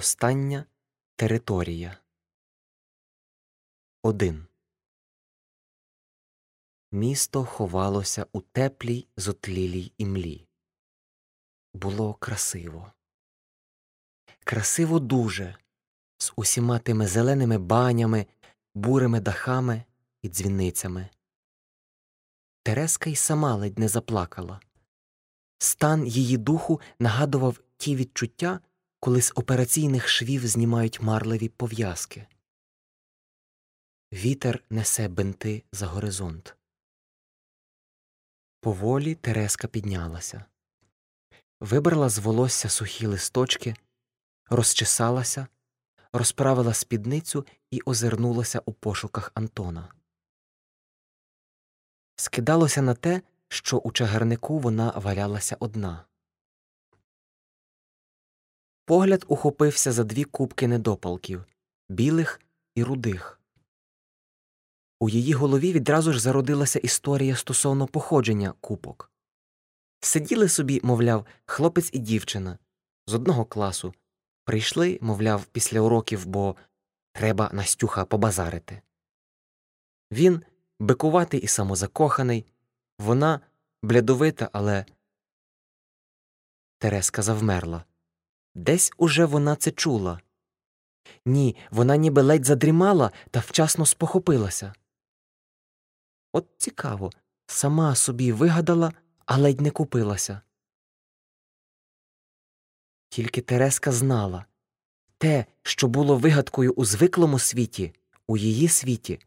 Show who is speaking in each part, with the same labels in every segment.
Speaker 1: Остання територія. 1. Місто ховалося у теплій зотлілій імлі. Було красиво. Красиво дуже, з усіма тими зеленими банями, бурими дахами і дзвіницями. Тереска й сама ледь не заплакала. Стан її духу нагадував ті відчуття, коли з операційних швів знімають марливі пов'язки. Вітер несе бинти за горизонт. Поволі Тереска піднялася, вибрала з волосся сухі листочки, розчесалася, розправила спідницю і озирнулася у пошуках Антона. Скидалося на те, що у чагарнику вона валялася одна. Погляд ухопився за дві кубки недопалків білих і рудих. У її голові відразу ж зародилася історія стосовно походження купок. Сиділи собі, мовляв, хлопець і дівчина з одного класу. Прийшли, мовляв, після уроків, бо треба Настюха побазарити. Він бикуватий і самозакоханий, вона блядовита, але. Тереска завмерла. Десь уже вона це чула. Ні, вона ніби ледь задрімала та вчасно спохопилася. От цікаво, сама собі вигадала, а ледь не купилася. Тільки Тереска знала те, що було вигадкою у звиклому світі, у її світі,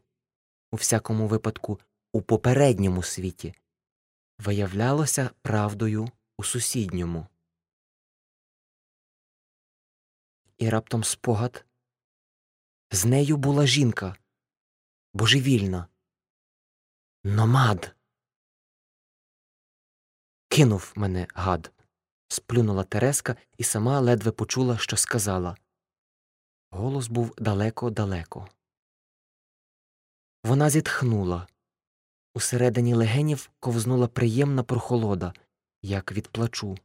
Speaker 1: у всякому випадку, у попередньому світі, виявлялося правдою у сусідньому. І раптом спогад з нею була жінка божевільна. Номад. Кинув мене гад. Сплюнула Тереска і сама ледве почула, що сказала. Голос був далеко-далеко. Вона зітхнула. Усередині легенів ковзнула приємна прохолода, як від плачу.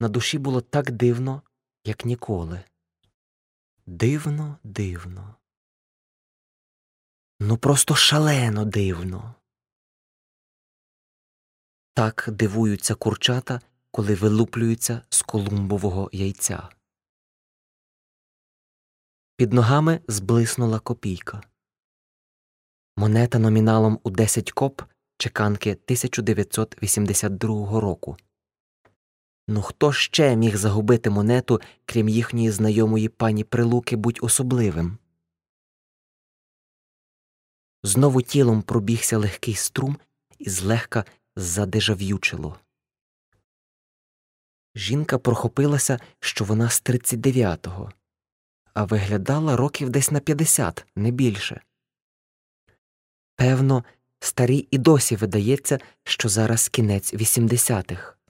Speaker 1: На душі було так дивно, як ніколи. Дивно, дивно. Ну, просто шалено дивно. Так дивуються курчата, коли вилуплюються з колумбового яйця. Під ногами зблиснула копійка. Монета номіналом у 10 коп чеканки 1982 року. Ну хто ще міг загубити монету, крім їхньої знайомої пані Прилуки, будь особливим? Знову тілом пробігся легкий струм і злегка задежав'ючило. Жінка прохопилася, що вона з 39-го, а виглядала років десь на 50, не більше. Певно, старій і досі видається, що зараз кінець 80-х.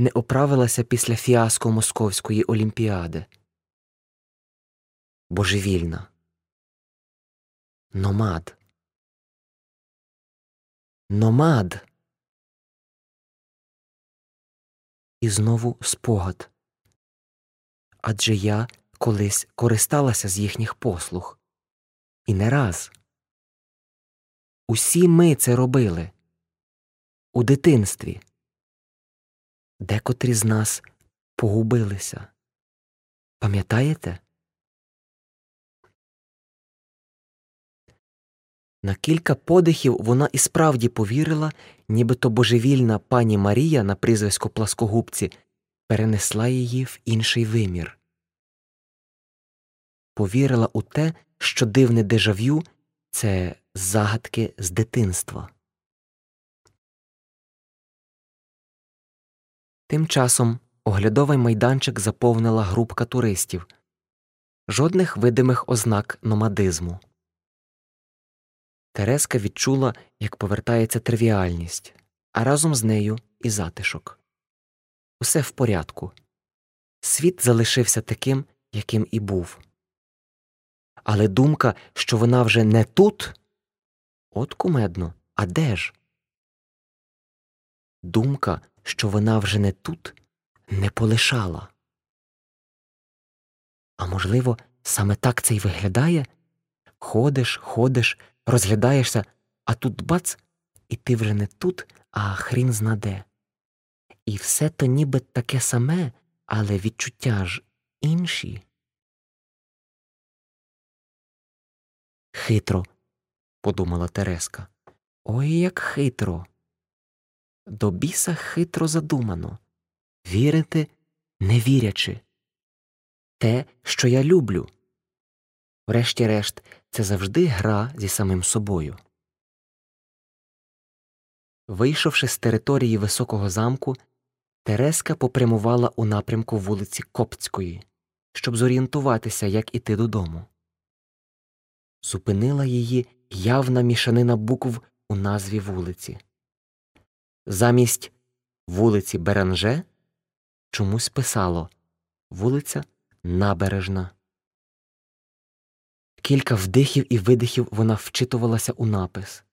Speaker 1: Не оправилася після фіаско Московської олімпіади. Божевільна. Номад. Номад. І знову спогад. Адже я колись користалася з їхніх послуг. І не раз. Усі ми це робили у дитинстві. Декотрі з нас погубилися. Пам'ятаєте? На кілька подихів вона і справді повірила, нібито божевільна пані Марія на прізвисько пласкогубці перенесла її в інший вимір. Повірила у те, що дивне дежав'ю це загадки з дитинства. Тим часом оглядовий майданчик заповнила групка туристів жодних видимих ознак номадизму. Тереска відчула, як повертається тривіальність, а разом з нею і затишок. Усе в порядку. Світ залишився таким, яким і був. Але думка, що вона вже не тут, от кумедно, а де ж? Думка, що вона вже не тут, не полишала. А можливо, саме так це й виглядає? Ходиш, ходиш, розглядаєшся, а тут бац, і ти вже не тут, а хрін знаде. І все то ніби таке саме, але відчуття ж інші. Хитро, подумала Тереска. Ой, як хитро. До біса хитро задумано вірити, не вірячи. Те, що я люблю. Врешті-решт, це завжди гра зі самим собою. Вийшовши з території високого замку, Тереска попрямувала у напрямку вулиці Коптської, щоб зорієнтуватися, як іти додому. Зупинила її явна мішанина букв у назві вулиці. Замість вулиці Беранже чомусь писало вулиця Набережна. Кілька вдихів і видихів вона вчитувалася у напис.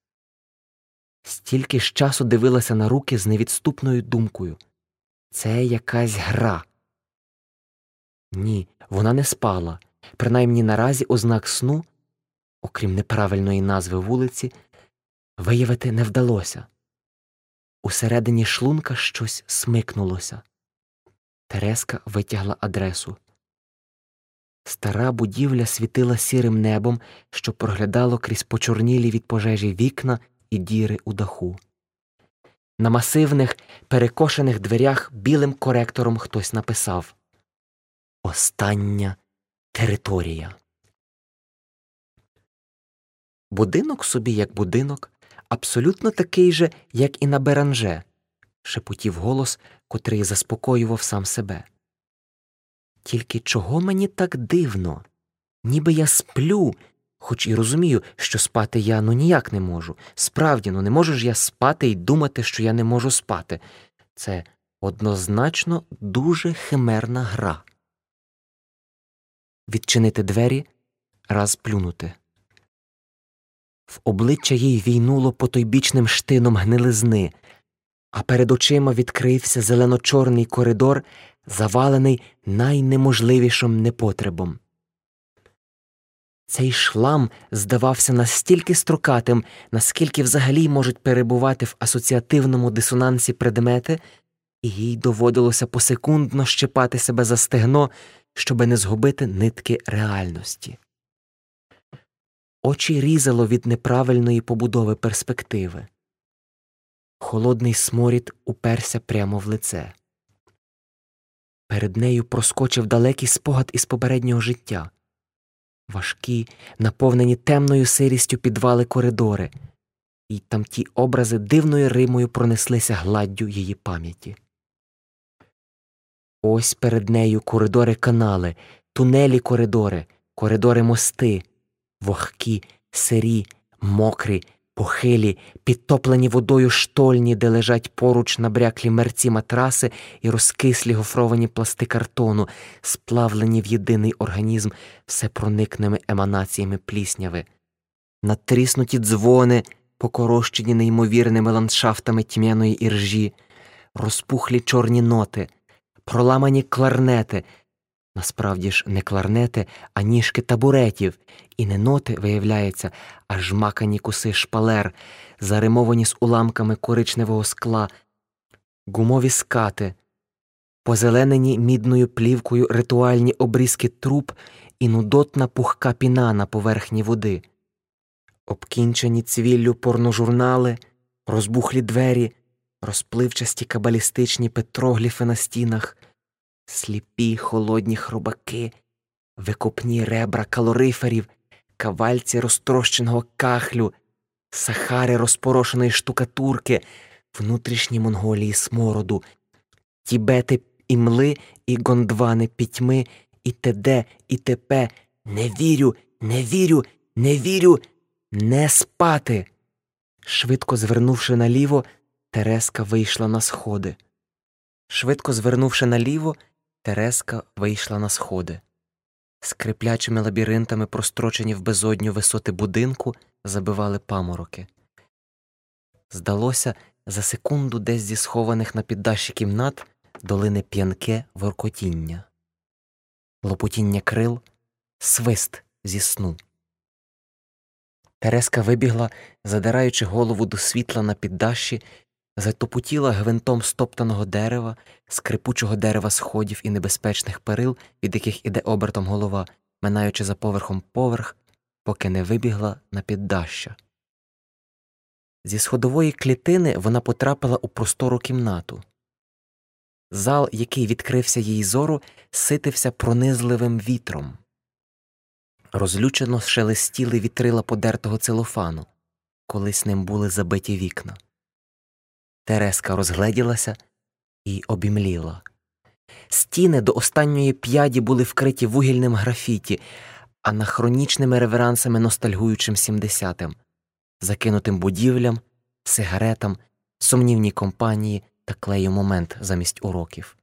Speaker 1: Стільки ж часу дивилася на руки з невідступною думкою це якась гра. Ні, вона не спала, принаймні наразі ознак сну, окрім неправильної назви вулиці, виявити не вдалося. Усередині шлунка щось смикнулося. Тереска витягла адресу. Стара будівля світила сірим небом, що проглядало крізь почорнілі від пожежі вікна і діри у даху. На масивних, перекошених дверях білим коректором хтось написав Остання територія. Будинок собі, як будинок, абсолютно такий же, як і на Беранже, шепотів голос, котрий заспокоював сам себе. Тільки чого мені так дивно? Ніби я сплю, хоч і розумію, що спати я ну ніяк не можу. Справді, ну не можу ж я спати і думати, що я не можу спати. Це однозначно дуже химерна гра. Відчинити двері, раз плюнути. В обличчя їй війнуло потойбічним штином гнилизни, а перед очима відкрився зелено-чорний коридор, завалений найнеможливішим непотребом. Цей шлам здавався настільки строкатим, наскільки взагалі можуть перебувати в асоціативному дисонансі предмети, і їй доводилося посекундно щепати себе за стегно, щоби не згубити нитки реальності. Очі різало від неправильної побудови перспективи. Холодний сморід уперся прямо в лице. Перед нею проскочив далекий спогад із попереднього життя важкі, наповнені темною сирістю підвали коридори, і там ті образи дивною римою пронеслися гладдю її пам'яті. Ось перед нею коридори канали, тунелі коридори, коридори мости, вогкі, сирі, мокрі, похилі, підтоплені водою штольні, де лежать поруч набряклі мерці матраси і розкислі гофровані пласти картону, сплавлені в єдиний організм всепроникними еманаціями плісняви, натріснуті дзвони, покорощені неймовірними ландшафтами тьмяної іржі, розпухлі чорні ноти, проламані кларнети. Насправді ж не кларнети, а ніжки табуретів, і не ноти, виявляється, а жмакані куси шпалер, заримовані з уламками коричневого скла, гумові скати, позеленені мідною плівкою ритуальні обрізки труб і нудотна пухка піна на поверхні води, обкінчені цвіллю порножурнали, розбухлі двері, розпливчасті кабалістичні петрогліфи на стінах сліпі холодні хробаки, викопні ребра калориферів, кавальці розтрощеного кахлю, сахари розпорошеної штукатурки, внутрішні Монголії смороду, тібети імли і гондвани пітьми, і теде, і тепе. Не вірю, не вірю, не вірю, не спати. Швидко звернувши наліво, Тереска вийшла на сходи. Швидко звернувши наліво, Тереска вийшла на сходи. Скриплячими лабіринтами, прострочені в безодню висоти будинку, забивали памороки. Здалося, за секунду десь зі схованих на піддаші кімнат долине п'янке воркотіння. лопотіння крил, свист зі сну. Тереска вибігла, задираючи голову до світла на піддащі, затопутіла гвинтом стоптаного дерева, скрипучого дерева сходів і небезпечних перил, від яких іде обертом голова, минаючи за поверхом поверх, поки не вибігла на піддаща. Зі сходової клітини вона потрапила у простору кімнату. Зал, який відкрився їй зору, ситився пронизливим вітром. Розлючено шелестіли вітрила подертого целофану, колись ним були забиті вікна. Тереска розгледілася і обімліла. Стіни до останньої п'яді були вкриті вугільним графіті, анахронічними реверансами ностальгуючим сімдесятим, закинутим будівлям, сигаретам, сумнівній компанії та клею момент замість уроків.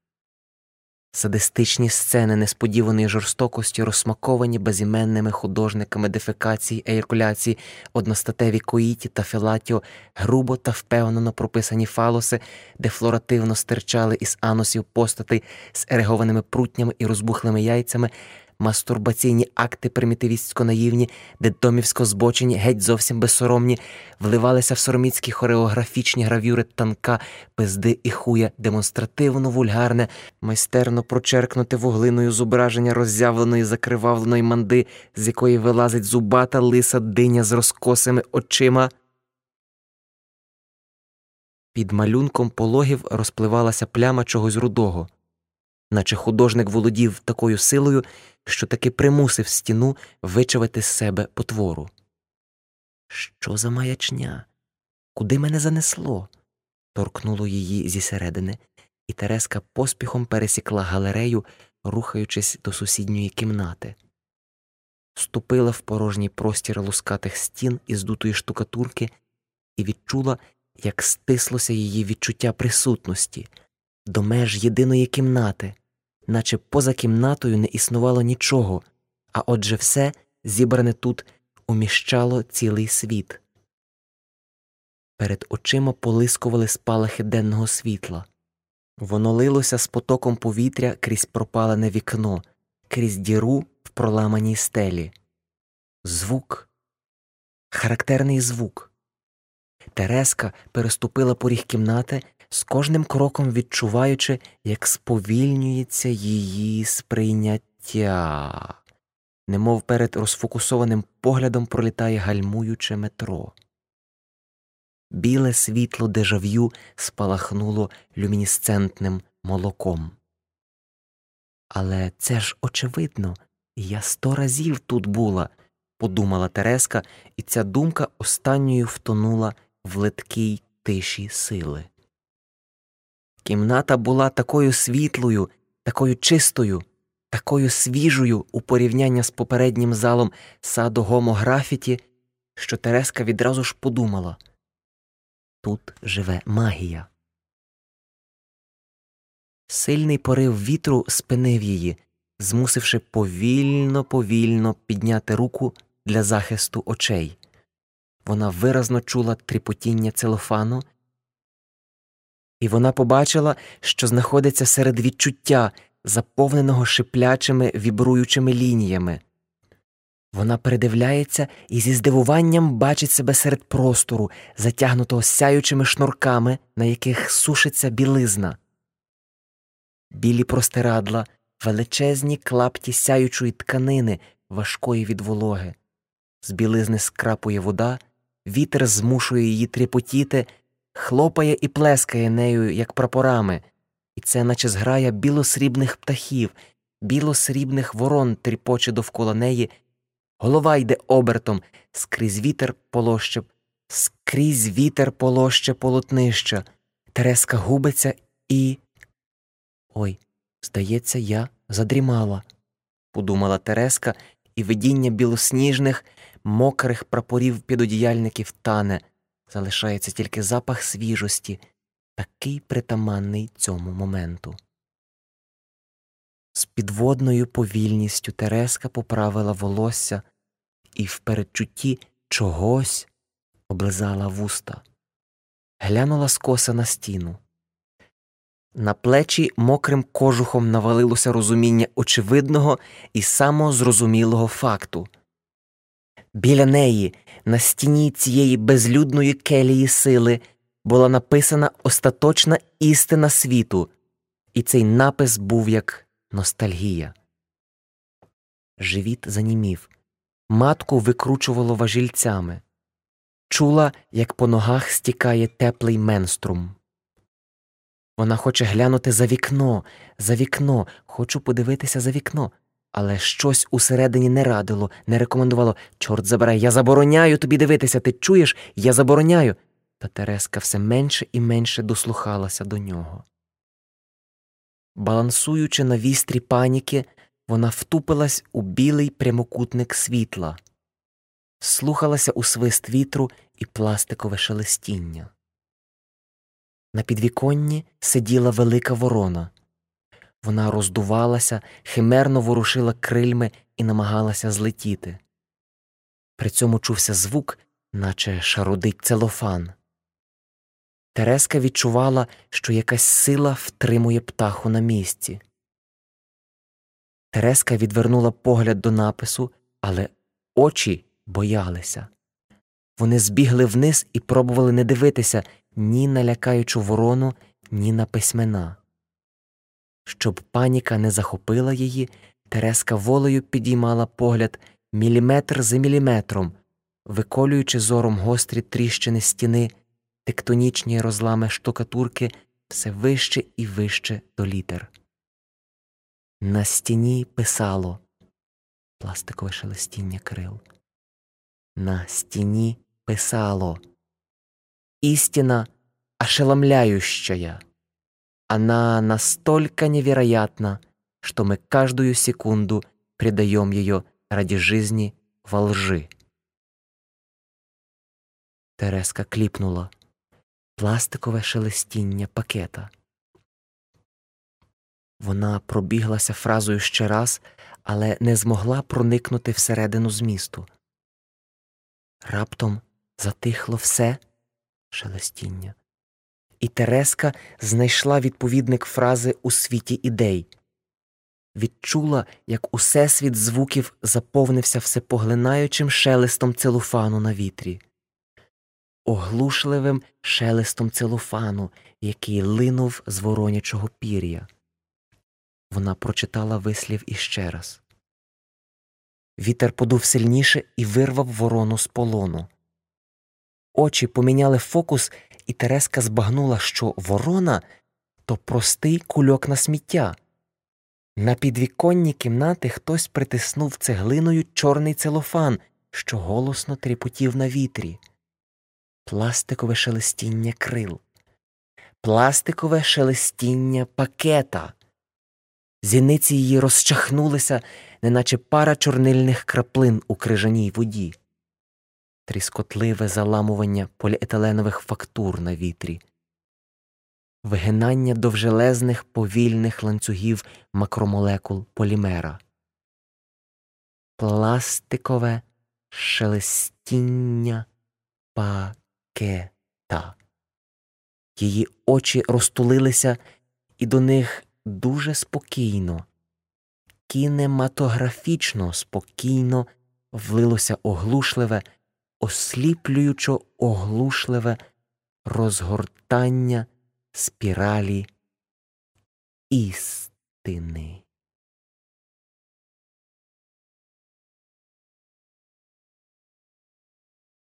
Speaker 1: Садистичні сцени несподіваної жорстокості, розсмаковані безіменними художниками дефекації, еякуляції, одностатеві коїті та філатіо, грубо та впевнено прописані фалоси, дефлоративно стирчали із анусів постатей з ерегованими прутнями і розбухлими яйцями, мастурбаційні акти примітивістсько наївні, детдомівсько збочені, геть зовсім безсоромні, вливалися в сороміцькі хореографічні гравюри танка, пизди і хуя, демонстративно вульгарне, майстерно прочеркнуте вуглиною зображення роззявленої закривавленої манди, з якої вилазить зубата лиса диня з розкосими очима. Під малюнком пологів розпливалася пляма чогось рудого, наче художник володів такою силою, що таки примусив стіну вичавити з себе потвору. Що за маячня? Куди мене занесло? торкнуло її зі середини, і Тереска поспіхом пересікла галерею, рухаючись до сусідньої кімнати. Ступила в порожній простір лускатих стін із дутої штукатурки і відчула, як стислося її відчуття присутності до меж єдиної кімнати, наче поза кімнатою не існувало нічого, а отже все, зібране тут, уміщало цілий світ. Перед очима полискували спалахи денного світла. Воно лилося з потоком повітря крізь пропалене вікно, крізь діру в проламаній стелі. Звук, характерний звук. Тереска переступила поріг кімнати з кожним кроком відчуваючи, як сповільнюється її сприйняття, немов перед розфокусованим поглядом пролітає гальмуюче метро. Біле світло дежав'ю спалахнуло люмінесцентним молоком. Але це ж очевидно, я сто разів тут була, подумала Тереска, і ця думка останньою втонула в литкій тиші сили. Кімната була такою світлою, такою чистою, такою свіжою у порівнянні з попереднім залом саду гомографіті, що Тереска відразу ж подумала тут живе магія. Сильний порив вітру спинив її, змусивши повільно, повільно підняти руку для захисту очей. Вона виразно чула тріпотіння целофану і вона побачила, що знаходиться серед відчуття, заповненого шиплячими вібруючими лініями. Вона передивляється і зі здивуванням бачить себе серед простору, затягнутого сяючими шнурками, на яких сушиться білизна. Білі простирадла, величезні клапті сяючої тканини, важкої від вологи. З білизни скрапує вода, вітер змушує її тріпотіти, хлопає і плескає нею, як прапорами, і це, наче зграя білосрібних птахів, білосрібних ворон тріпоче довкола неї, голова йде обертом, скрізь вітер полоще, скрізь вітер полоще полотнища, Тереска губиться і. Ой, здається, я задрімала, подумала Тереска, і видіння білосніжних, мокрих прапорів підодіяльників тане залишається тільки запах свіжості, такий притаманний цьому моменту. З підводною повільністю Тереска поправила волосся і в передчутті чогось облизала вуста, глянула скоса на стіну. На плечі мокрим кожухом навалилося розуміння очевидного і самозрозумілого факту. Біля неї, на стіні цієї безлюдної келії сили, була написана остаточна істина світу, і цей напис був як ностальгія. Живіт занімів, матку викручувало важільцями, чула, як по ногах стікає теплий менструм. Вона хоче глянути за вікно, за вікно, хочу подивитися за вікно, але щось усередині не радило, не рекомендувало чорт забирай, я забороняю тобі дивитися, ти чуєш, я забороняю. Та Тереска все менше і менше дослухалася до нього. Балансуючи на вістрі паніки, вона втупилась у білий прямокутник світла, слухалася у свист вітру і пластикове шелестіння. На підвіконні сиділа велика ворона. Вона роздувалася, химерно ворушила крильми і намагалася злетіти. При цьому чувся звук, наче шарудить целофан. Тереска відчувала, що якась сила втримує птаху на місці. Тереска відвернула погляд до напису, але очі боялися. Вони збігли вниз і пробували не дивитися ні на лякаючу ворону, ні на письмена. Щоб паніка не захопила її, Тереска волею підіймала погляд міліметр за міліметром, виколюючи зором гострі тріщини стіни, тектонічні розлами штукатурки все вище і вище до літер. На стіні писало пластикове шелестіння крил. На стіні писало Истина ошеломляющая. Она настолько невероятна, что мы каждую секунду предаем ее ради жизни во лжи. Тереска кліпнула пластикове шелестіння пакета. Вона пробіглася фразою ще раз, але не змогла проникнути всередину змісту. Раптом затихло все шелестіння, і Тереска знайшла відповідник фрази у світі ідей, відчула, як усесвіт звуків заповнився всепоглинаючим шелестом целофану на вітрі, оглушливим шелестом целофану, який линув з воронячого пір'я. Вона прочитала вислів іще раз. Вітер подув сильніше і вирвав ворону з полону. Очі поміняли фокус, і Тереска збагнула, що ворона то простий кульок на сміття. На підвіконні кімнати хтось притиснув цеглиною чорний целофан, що голосно тріпотів на вітрі. Пластикове шелестіння крил, пластикове шелестіння пакета. Зіниці її розчахнулися, неначе пара чорнильних краплин у крижаній воді, тріскотливе заламування поліетиленових фактур на вітрі, вигинання довжелезних повільних ланцюгів макромолекул полімера, пластикове шелестіння пакета. Її очі розтулилися, і до них дуже спокійно, кінематографічно спокійно влилося оглушливе, осліплюючо оглушливе розгортання спіралі істини.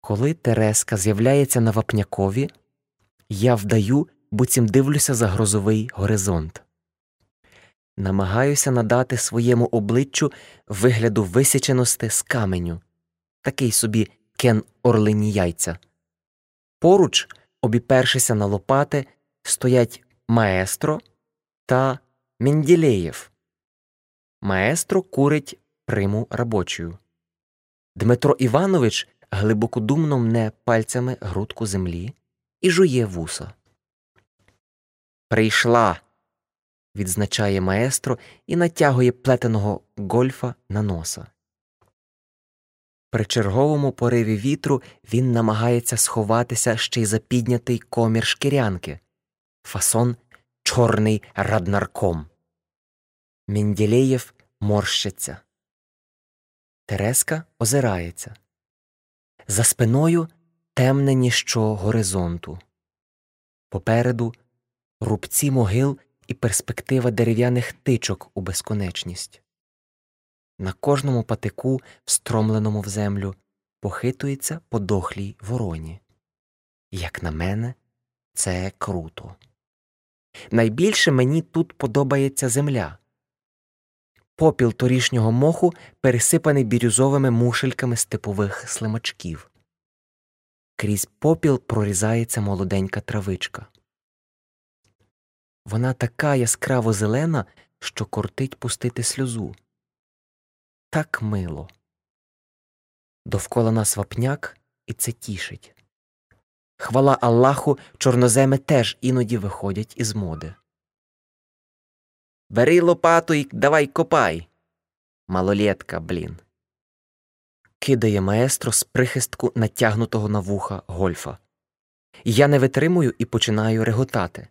Speaker 1: Коли Тереска з'являється на вапнякові, я вдаю, буцім дивлюся за грозовий горизонт намагаюся надати своєму обличчю вигляду висіченості з каменю, такий собі кен орлині яйця. Поруч, обіпершися на лопати, стоять маестро та Менділеєв. Маестро курить приму робочою. Дмитро Іванович глибокодумно мне пальцями грудку землі і жує вуса. Прийшла відзначає маестро і натягує плетеного гольфа на носа. При черговому пориві вітру він намагається сховатися ще й за піднятий комір шкірянки, фасон чорний раднарком. Менділеєв морщиться. Тереска озирається. За спиною темне ніщо горизонту. Попереду рубці могил і перспектива дерев'яних тичок у безконечність. На кожному патику, встромленому в землю, похитується подохлій вороні. Як на мене, це круто. Найбільше мені тут подобається земля. Попіл торішнього моху пересипаний бірюзовими мушельками степових слимачків. Крізь попіл прорізається молоденька травичка. Вона така яскраво зелена, що кортить пустити сльозу. Так мило. Довкола нас вапняк, і це тішить. Хвала Аллаху, чорноземи теж іноді виходять із моди. Бери лопату і давай копай. Малолєтка, блін. Кидає маестро з прихистку натягнутого на вуха гольфа. Я не витримую і починаю реготати.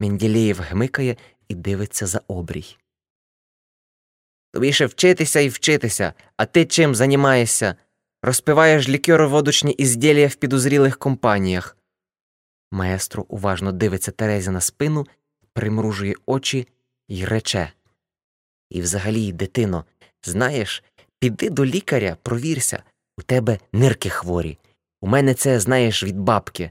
Speaker 1: Менділеєв гмикає і дивиться за обрій. Тобі ще вчитися і вчитися, а ти чим займаєшся? Розпиваєш лікьороводочні ізділля в підозрілих компаніях. Маестро уважно дивиться Терезі на спину, примружує очі і рече. І взагалі, дитино, знаєш, піди до лікаря, провірся, у тебе нирки хворі. У мене це, знаєш, від бабки.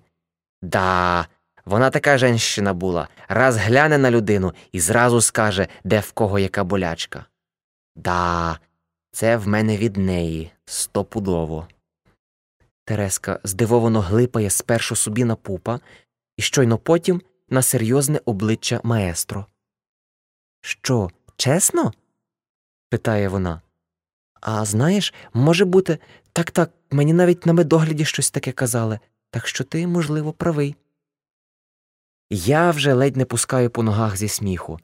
Speaker 1: Да, вона така женщина була, раз гляне на людину і зразу скаже, де в кого яка болячка. Да, це в мене від неї стопудово. Тереска здивовано глипає спершу собі на пупа і щойно потім на серйозне обличчя маестро. Що, чесно? питає вона. А знаєш, може бути, так так, мені навіть на медогляді щось таке казали, так що ти, можливо, правий. Я вже ледь не пускаю по ногах зі сміху.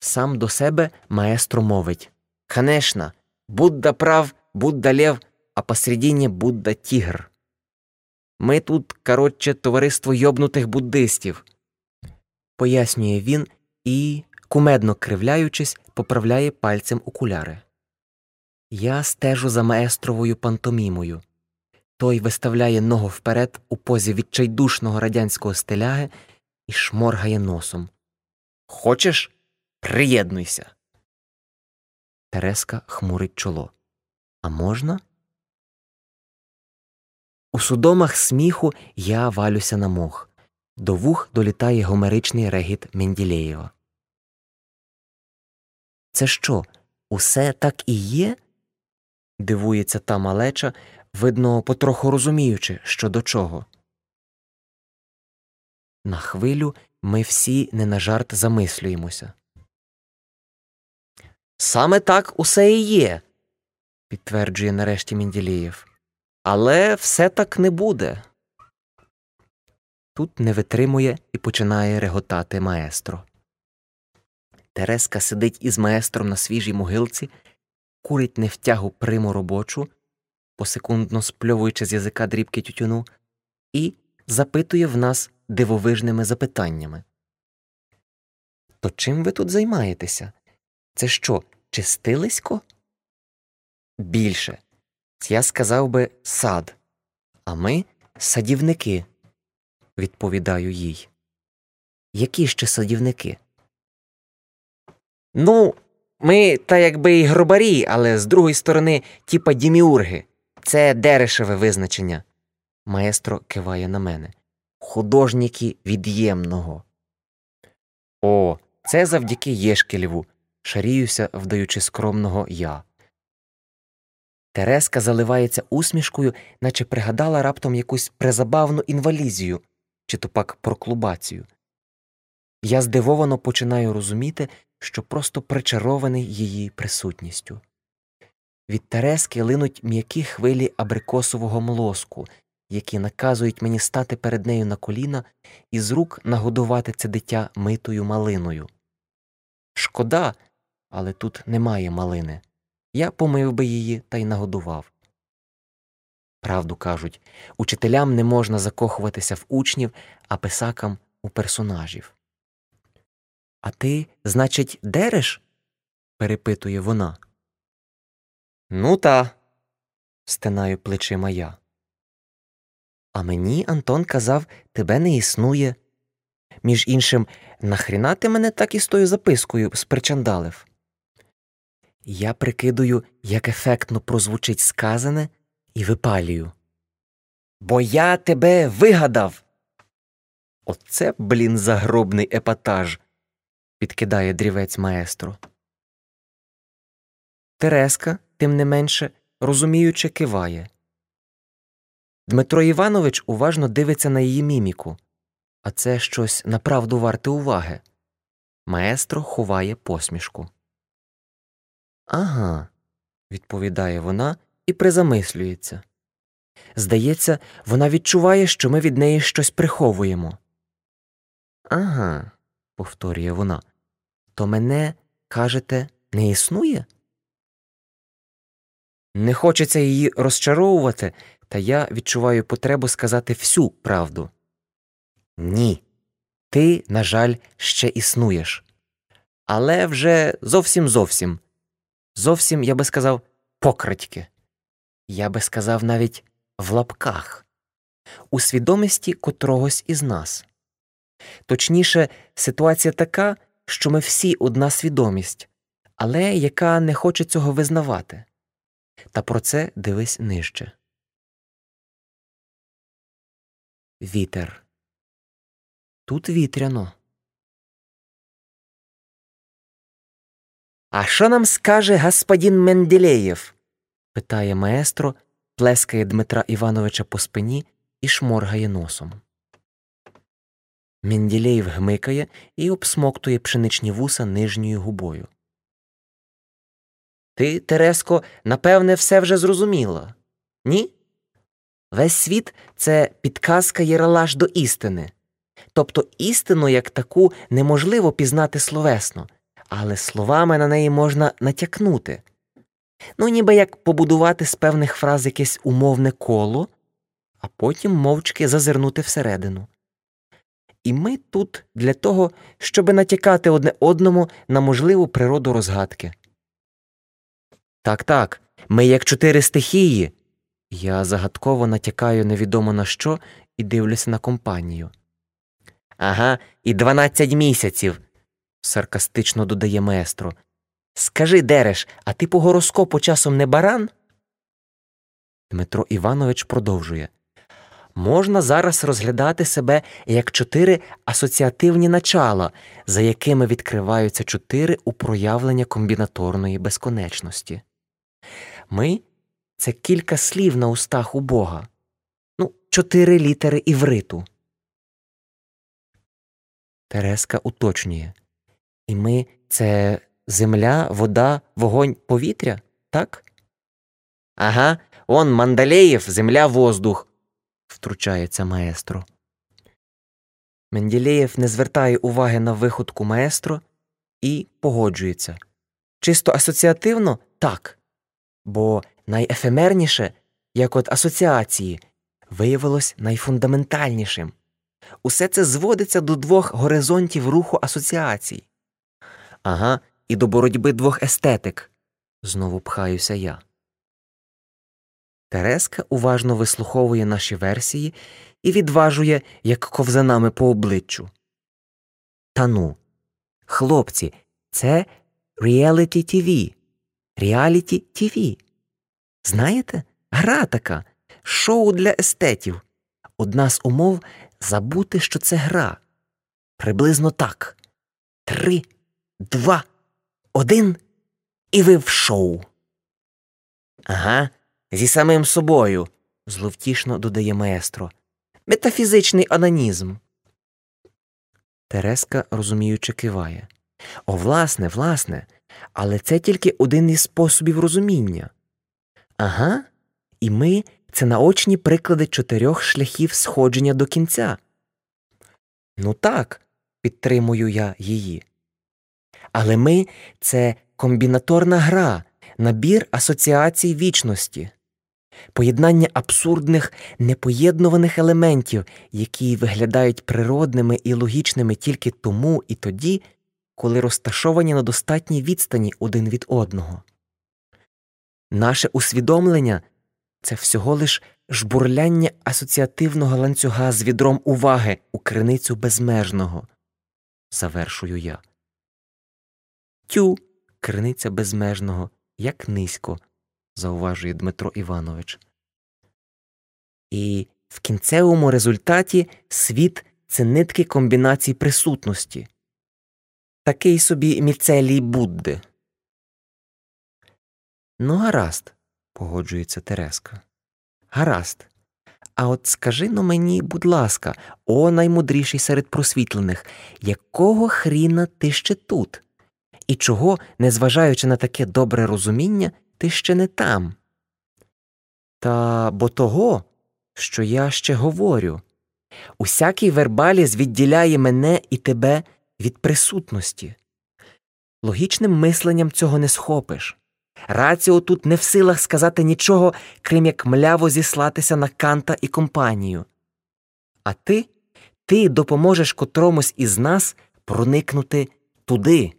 Speaker 1: Сам до себе маестро мовить Конечно, Будда прав, Будда лев, а посередині Будда тігр. Ми тут, коротше, товариство йобнутих буддистів, пояснює він і, кумедно кривляючись, поправляє пальцем окуляри. Я стежу за маестровою пантомімою. Той виставляє ногу вперед у позі відчайдушного радянського стиляги і шморгає носом. Хочеш? Приєднуйся. Тереска хмурить чоло. А можна? У судомах сміху я валюся на мох. До вух долітає гомеричний регіт Менділеєва. Це що, усе так і є? дивується та малеча, видно, потроху розуміючи, що до чого. На хвилю ми всі не на жарт замислюємося. Саме так усе і є, підтверджує нарешті Менділієв. Але все так не буде. Тут не витримує і починає реготати маестро. Тереска сидить із маестром на свіжій могилці, курить невтягу приму робочу, посекундно спльовуючи з язика дрібки тютюну, і запитує в нас дивовижними запитаннями. То чим ви тут займаєтеся? Це що, чистилисько? Більше. Я сказав би сад, а ми садівники, відповідаю їй. Які ще садівники? Ну, ми та якби і гробарі, але з другої сторони, типа діміурги. Це дерешеве визначення. Маестро киває на мене. Художники від'ємного. О, це завдяки Єшкелєву, шаріюся, вдаючи скромного я. Тереска заливається усмішкою, наче пригадала раптом якусь презабавну інвалізію чи то пак проклубацію. Я здивовано починаю розуміти, що просто причарований її присутністю. Від Терески линуть м'які хвилі абрикосового млоску, які наказують мені стати перед нею на коліна і з рук нагодувати це дитя митою малиною. Шкода, але тут немає малини. Я помив би її та й нагодував. Правду кажуть, учителям не можна закохуватися в учнів, а писакам у персонажів. А ти, значить, дереш? перепитує вона. Ну, та, стинаю плечима я. А мені Антон казав, тебе не існує. Між іншим, нахріна ти мене так із тою запискою спричандалив? Я прикидую, як ефектно прозвучить сказане, і випалюю. Бо я тебе вигадав. Оце, блін, загробний епатаж, підкидає дрівець маестро. Тереска, тим не менше, розуміюче киває. Дмитро Іванович уважно дивиться на її міміку, а це щось направду варте уваги. Маестро ховає посмішку. Ага, відповідає вона і призамислюється. Здається, вона відчуває, що ми від неї щось приховуємо. Ага, повторює вона. То мене, кажете, не існує? Не хочеться її розчаровувати, та я відчуваю потребу сказати всю правду. Ні, ти, на жаль, ще існуєш. Але вже зовсім зовсім. Зовсім, я би сказав, покрадьки. Я би сказав навіть в лапках, у свідомості котрогось із нас. Точніше, ситуація така, що ми всі одна свідомість, але яка не хоче цього визнавати. Та про це дивись нижче. Вітер. Тут вітряно. А що нам скаже господин Менделєєв? питає маестро, плескає Дмитра Івановича по спині і шморгає носом. Менділеєв гмикає і обсмоктує пшеничні вуса нижньою губою. Ти, Тереско, напевне, все вже зрозуміла? Ні? Весь світ це підказка єралаш до істини. Тобто істину як таку неможливо пізнати словесно, але словами на неї можна натякнути. Ну, ніби як побудувати з певних фраз якесь умовне коло, а потім мовчки зазирнути всередину. І ми тут для того, щоб натякати одне одному на можливу природу розгадки. Так, так, ми як чотири стихії. Я загадково натякаю невідомо на що і дивлюся на компанію. Ага, і дванадцять місяців, саркастично додає маестро. Скажи, Дереш, а ти по гороскопу часом не баран? Дмитро Іванович продовжує Можна зараз розглядати себе як чотири асоціативні начала, за якими відкриваються чотири у проявлення комбінаторної безконечності. Ми це кілька слів на устах у Бога, ну, чотири літери івриту. Тереска уточнює І ми це земля, вода, вогонь, повітря, так? Ага, он Мандалеєв, земля, воздух, втручається маестро. Менділеєв не звертає уваги на виходку маестро і погоджується. Чисто асоціативно так, бо найефемерніше, як от асоціації, виявилось найфундаментальнішим. Усе це зводиться до двох горизонтів руху асоціацій. Ага, і до боротьби двох естетик. Знову пхаюся я. Тереска уважно вислуховує наші версії і відважує, як ковзанами по обличчю. Та ну, хлопці, це Reality TV. Reality TV. Знаєте, гра така, шоу для естетів. Одна з умов забути, що це гра. Приблизно так. Три, два, один, і ви в шоу. Ага, зі самим собою, зловтішно додає маестро. Метафізичний анонізм. Тереска розуміючи киває. О, власне, власне, але це тільки один із способів розуміння. Ага, і ми це наочні приклади чотирьох шляхів сходження до кінця. Ну так, підтримую я її. Але ми це комбінаторна гра, набір асоціацій вічності, поєднання абсурдних непоєднуваних елементів, які виглядають природними і логічними тільки тому і тоді, коли розташовані на достатній відстані один від одного. Наше усвідомлення це всього лиш жбурляння асоціативного ланцюга з відром уваги у криницю безмежного. Завершую я. Тю, криниця безмежного, як низько, зауважує Дмитро Іванович. І в кінцевому результаті світ це нитки комбінацій присутності. Такий собі міцелій Будди. Ну, гаразд, погоджується Тереска. Гаразд. А от скажи но мені, будь ласка, о наймудріший серед просвітлених, якого хріна ти ще тут? І чого, незважаючи на таке добре розуміння, ти ще не там? Та бо того, що я ще говорю. Усякий вербаліз відділяє мене і тебе від присутності. Логічним мисленням цього не схопиш. Раціо тут не в силах сказати нічого, крім як мляво зіслатися на канта і компанію. А ти, ти допоможеш котромусь із нас проникнути туди.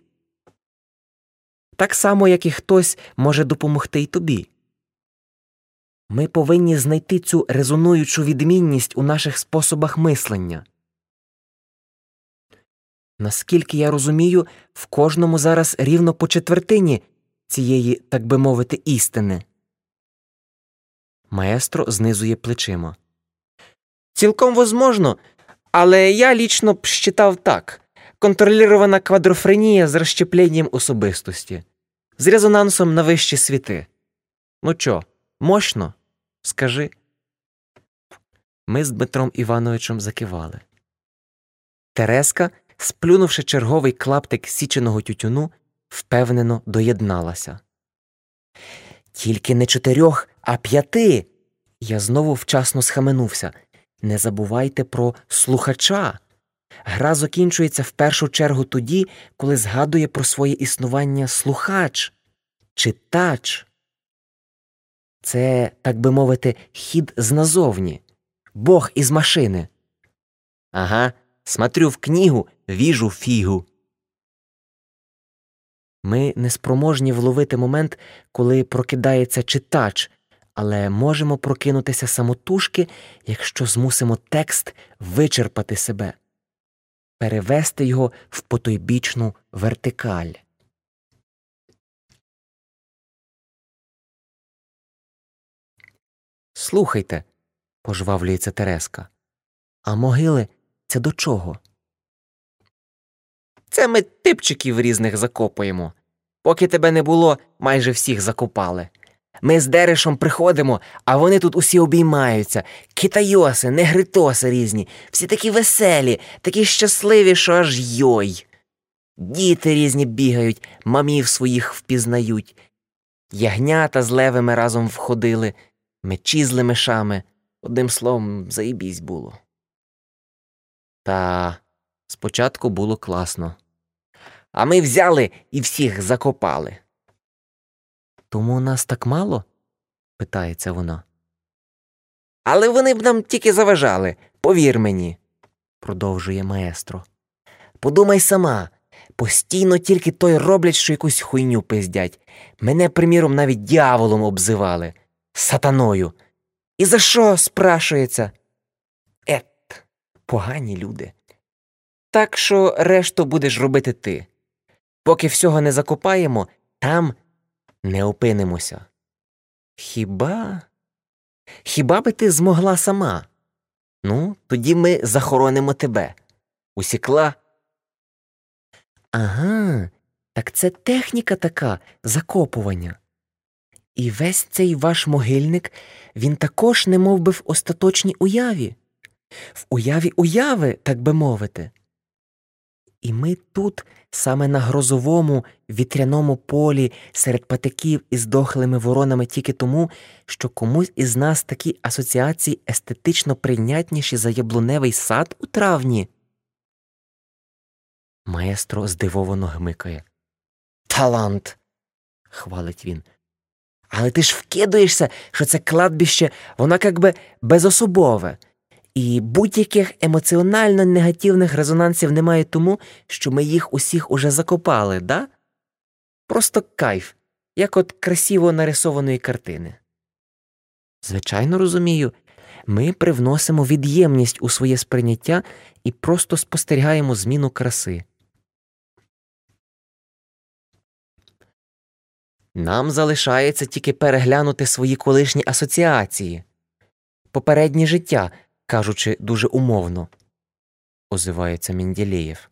Speaker 1: Так само, як і хтось може допомогти й тобі. Ми повинні знайти цю резонуючу відмінність у наших способах мислення. Наскільки я розумію, в кожному зараз рівно по четвертині цієї, так би мовити, істини. Маестро знизує плечима. Цілком возможно, але я лічно б считав так контролірована квадрофренія з розщепленням особистості, з резонансом на вищі світи. Ну чо, мощно? Скажи. Ми з Дмитром Івановичем закивали. Тереска, сплюнувши черговий клаптик січеного тютюну, впевнено доєдналася. Тільки не чотирьох, а п'яти. Я знову вчасно схаменувся. Не забувайте про слухача. Гра закінчується в першу чергу тоді, коли згадує про своє існування слухач, читач. Це, так би мовити, хід з назовні, Бог із машини. Ага, смотрю в книгу, віжу фігу. Ми неспроможні вловити момент, коли прокидається читач, але можемо прокинутися самотужки, якщо змусимо текст вичерпати себе, перевести його в потойбічну вертикаль. Слухайте, пожвавлюється Тереска. А могили це до чого? Це ми типчиків різних закопуємо. Поки тебе не було, майже всіх закопали. Ми з Деришем приходимо, а вони тут усі обіймаються китайоси, негритоси різні, всі такі веселі, такі щасливі, що аж йой. Діти різні бігають, мамів своїх впізнають. Ягнята з левими разом входили, мечі з лемешами. Одним словом, заїбісь було. Та спочатку було класно а ми взяли і всіх закопали. Тому нас так мало? питається вона. Але вони б нам тільки заважали, повір мені, продовжує маестро. Подумай сама, постійно тільки той роблять, що якусь хуйню пиздять. Мене, приміром, навіть дяволом обзивали, сатаною. І за що спрашується? Ет, погані люди. Так що решту будеш робити ти. Поки всього не закопаємо, там не опинимося. Хіба? Хіба би ти змогла сама? Ну, тоді ми захоронимо тебе. Усікла. Ага, так це техніка така закопування. І весь цей ваш могильник він також не мов би в остаточній уяві, в уяві уяви, так би мовити. І ми тут, саме на грозовому вітряному полі серед патиків із дохлими воронами тільки тому, що комусь із нас такі асоціації естетично прийнятніші за яблуневий сад у травні. Маестро здивовано гмикає. Талант. хвалить він. Але ти ж вкидуєшся, що це кладбище, воно як би безособове, І будь-яких емоціонально негативних резонансів немає тому, що ми їх усіх уже закопали, да? Просто кайф, як от красиво нарисованої картини. Звичайно, розумію, ми привносимо від'ємність у своє сприйняття і просто спостерігаємо зміну краси. Нам залишається тільки переглянути свої колишні асоціації, попереднє життя, кажучи дуже умовно, озивається Мінділеєв.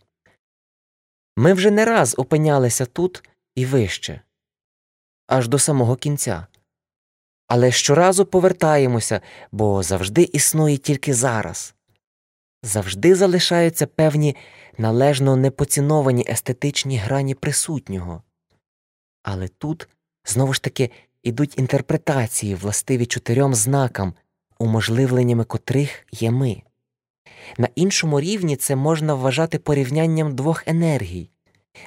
Speaker 1: Ми вже не раз опинялися тут і вище, аж до самого кінця. Але щоразу повертаємося, бо завжди існує тільки зараз. Завжди залишаються певні належно непоціновані естетичні грані присутнього. Але тут знову ж таки ідуть інтерпретації, властиві чотирьом знакам, уможливленнями котрих є ми. На іншому рівні це можна вважати порівнянням двох енергій.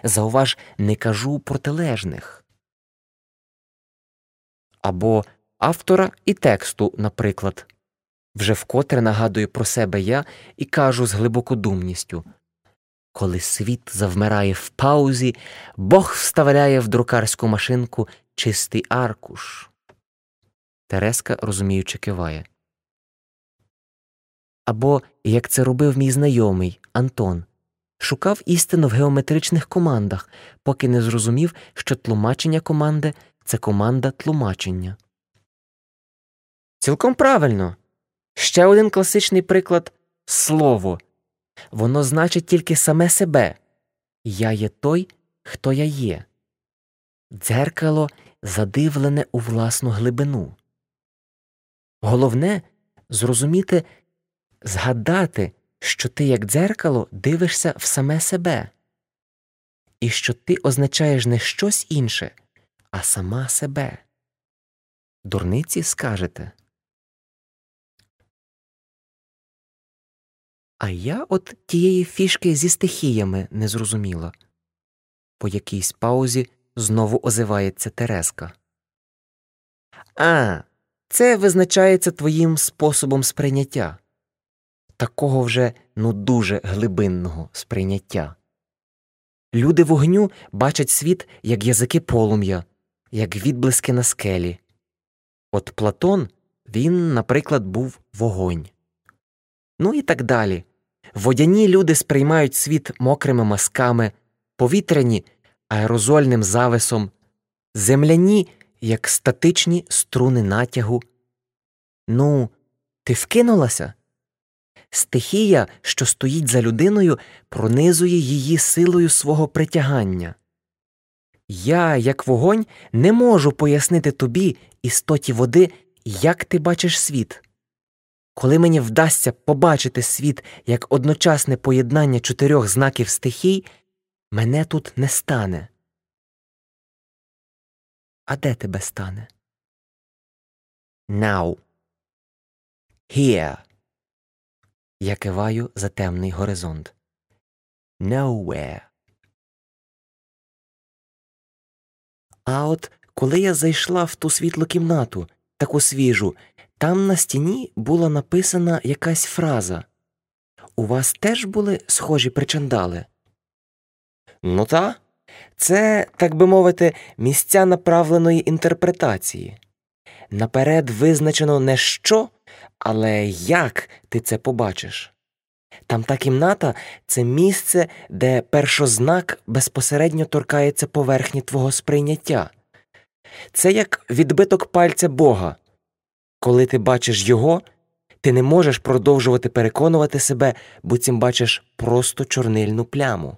Speaker 1: Зауваж, не кажу протилежних. Або автора і тексту, наприклад. Вже вкотре нагадую про себе я і кажу з глибокодумністю коли світ завмирає в паузі, Бог вставляє в друкарську машинку чистий аркуш. Тереска, розуміючи, киває. Або, як це робив мій знайомий Антон, шукав істину в геометричних командах, поки не зрозумів, що тлумачення команди це команда тлумачення. Цілком правильно. Ще один класичний приклад слово. Воно значить тільки саме себе. Я є той, хто я є. Дзеркало задивлене у власну глибину. Головне зрозуміти, згадати, що ти, як дзеркало, дивишся в саме себе, і що ти означаєш не щось інше, а сама себе. Дурниці скажете. А я от тієї фішки зі стихіями не зрозуміла. По якійсь паузі знову озивається Тереска. А, це визначається твоїм способом сприйняття, такого вже ну дуже глибинного сприйняття. Люди вогню бачать світ як язики полум'я, як відблиски на скелі. От Платон він, наприклад, був вогонь. Ну і так далі. Водяні люди сприймають світ мокрими мазками, повітряні аерозольним зависом, земляні, як статичні струни натягу. Ну, ти вкинулася? Стихія, що стоїть за людиною, пронизує її силою свого притягання. Я, як вогонь, не можу пояснити тобі, істоті води, як ти бачиш світ. Коли мені вдасться побачити світ як одночасне поєднання чотирьох знаків стихій, мене тут не стане. А де тебе стане? Now. Here. Я киваю за темний горизонт. Nowhere. А от коли я зайшла в ту світлу кімнату, таку свіжу, там на стіні була написана якась фраза. У вас теж були схожі причандали? Ну та. Це, так би мовити, місця направленої інтерпретації. Наперед визначено не що, але як ти це побачиш. Там та кімната це місце, де першознак безпосередньо торкається поверхні твого сприйняття. Це як відбиток пальця Бога. Коли ти бачиш його, ти не можеш продовжувати переконувати себе, буцім бачиш просто чорнильну пляму.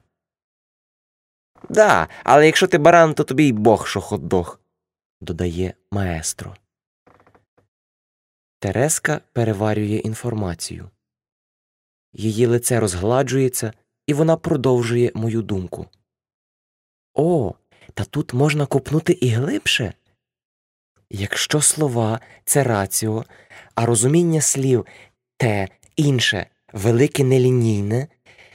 Speaker 1: Да, але якщо ти баран, то тобі й бог що хот-дог», – додає маестро. Тереска переварює інформацію. Її лице розгладжується, і вона продовжує мою думку. О, та тут можна купнути і глибше. Якщо слова це раціо, а розуміння слів те інше, велике нелінійне,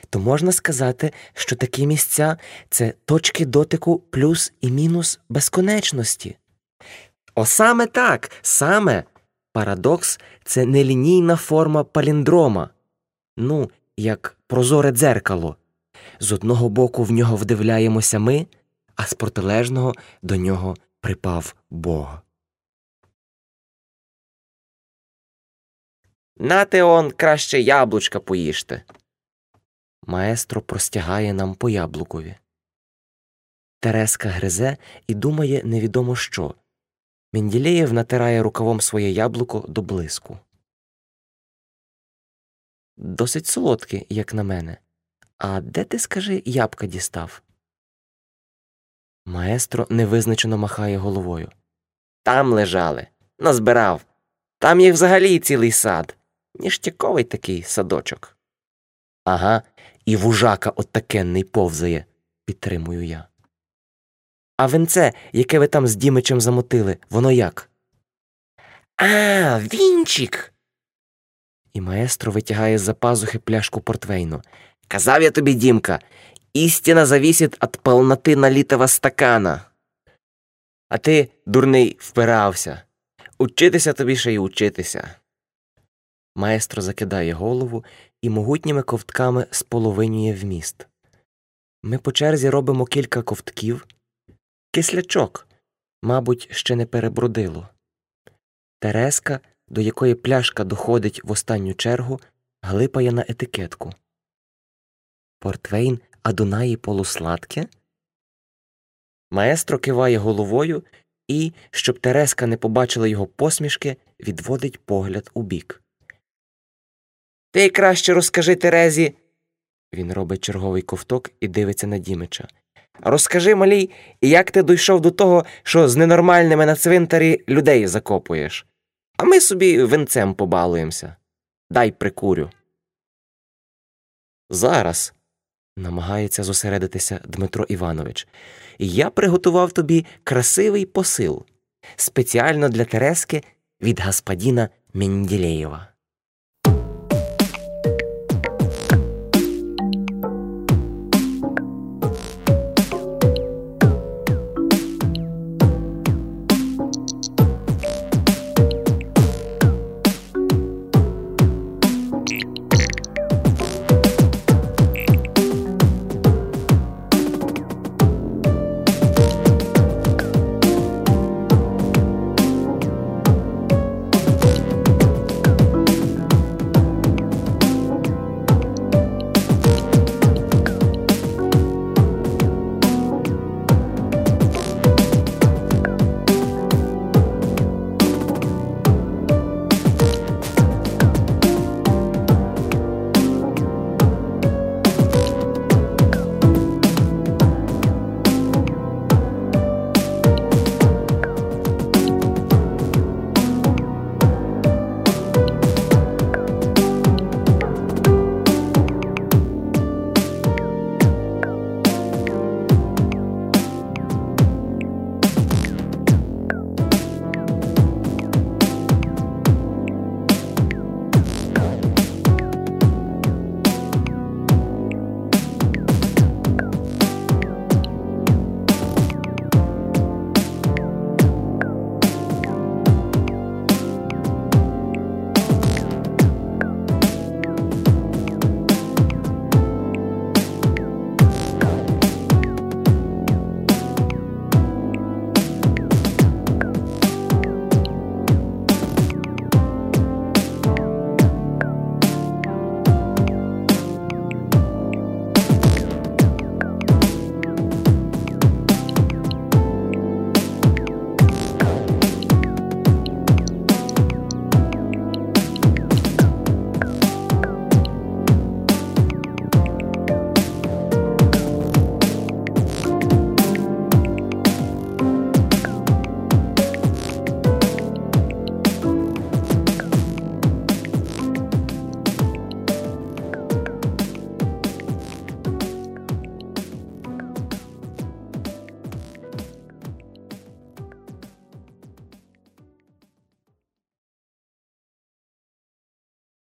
Speaker 1: то можна сказати, що такі місця це точки дотику плюс і мінус безконечності. О, саме так, саме. Парадокс це нелінійна форма паліндрома, ну, як прозоре дзеркало. З одного боку в нього вдивляємося ми, а з протилежного до нього припав Бог. Нате он краще яблучка поїжте. Маестро простягає нам по яблукові. Тереска гризе і думає невідомо що. Менділеєв натирає рукавом своє яблуко до блиску. Досить солодке, як на мене. А де ти, скажи, ябка дістав? Маестро невизначено махає головою. Там лежали, назбирав. Там їх взагалі цілий сад. Ніштяковий такий садочок. Ага, і вужака оттакенний повзає, підтримую я. А венце, яке ви там з Дімичем замотили, воно як? А, вінчик. І маестро витягає з за пазухи пляшку портвейну. Казав я тобі, Дімка, істина завісить від полноти налітого стакана. А ти, дурний, впирався. Учитися тобі ще й учитися. Маестро закидає голову і могутніми ковтками споловинює вміст. Ми по черзі робимо кілька ковтків. Кислячок, мабуть, ще не перебродило. Тереска, до якої пляшка доходить в останню чергу, глипає на етикетку. Портвейн Адунаї полусладке? Маестро киває головою і, щоб Тереска не побачила його посмішки, відводить погляд у бік. Ти краще розкажи Терезі. Він робить черговий ковток і дивиться на Дімича. Розкажи малій, як ти дійшов до того, що з ненормальними на цвинтарі людей закопуєш, а ми собі винцем побалуємося. Дай прикурю. Зараз, намагається зосередитися Дмитро Іванович, я приготував тобі красивий посил спеціально для Терески від господіна Менділеєва.